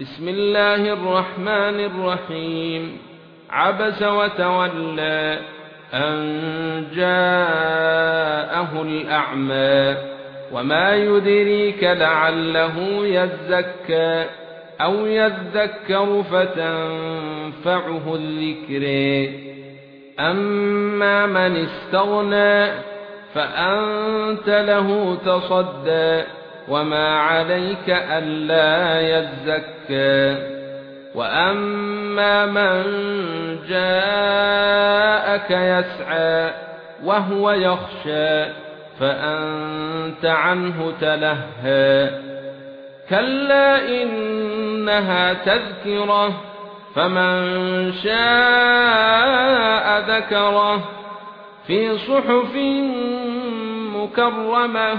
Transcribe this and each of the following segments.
بسم الله الرحمن الرحيم. عبس وتولى أن جاءه الأعمى. وما يدريك لعله يزكى أو يذكر فتنفعه الذكر. أما من استغنى فأنت له تصدى. وما عليك الا يزكى واما من جاءك يسعى وهو يخشى فانت عنه تلهى كلا انها تذكره فمن شاء ذكره في صحف مكرمه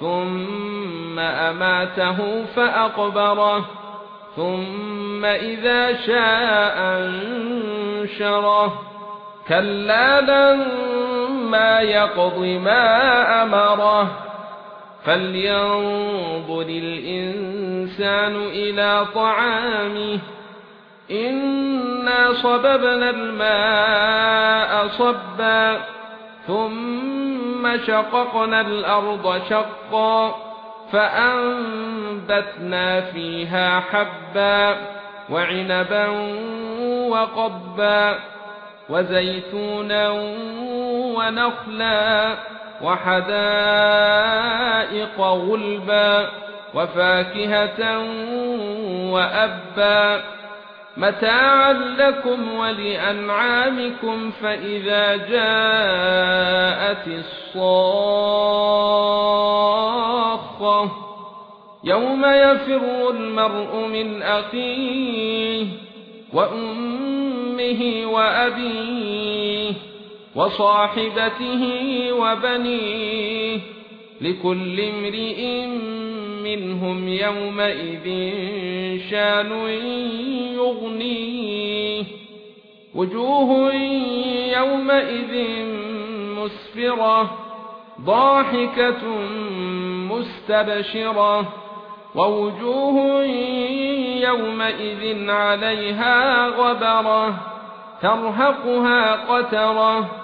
ثم أماته فأقبره ثم إذا شاء أنشره. كلا لما يقض ما أمره. فلينظر الإنسان إلى طعامه. إنا صببنا الماء صبا. ثم شققنا الأرض شقا فأنبتنا فيها حبا وعنبا وقبا وزيتونا ونخلا وحدائق غلبا وفاكهة وأبا متاعا لكم ولأنعامكم فإذا جاءت الصاخة يوم يفر المرء من أخيه وأمه وأبيه وصاحبته وبنيه لكل امرئ منهم يومئذ شان يغنيه. وجوه يومئذ مسفرة ضاحكة مستبشرة. ووجوه يومئذ عليها غبرة ترهقها قترة.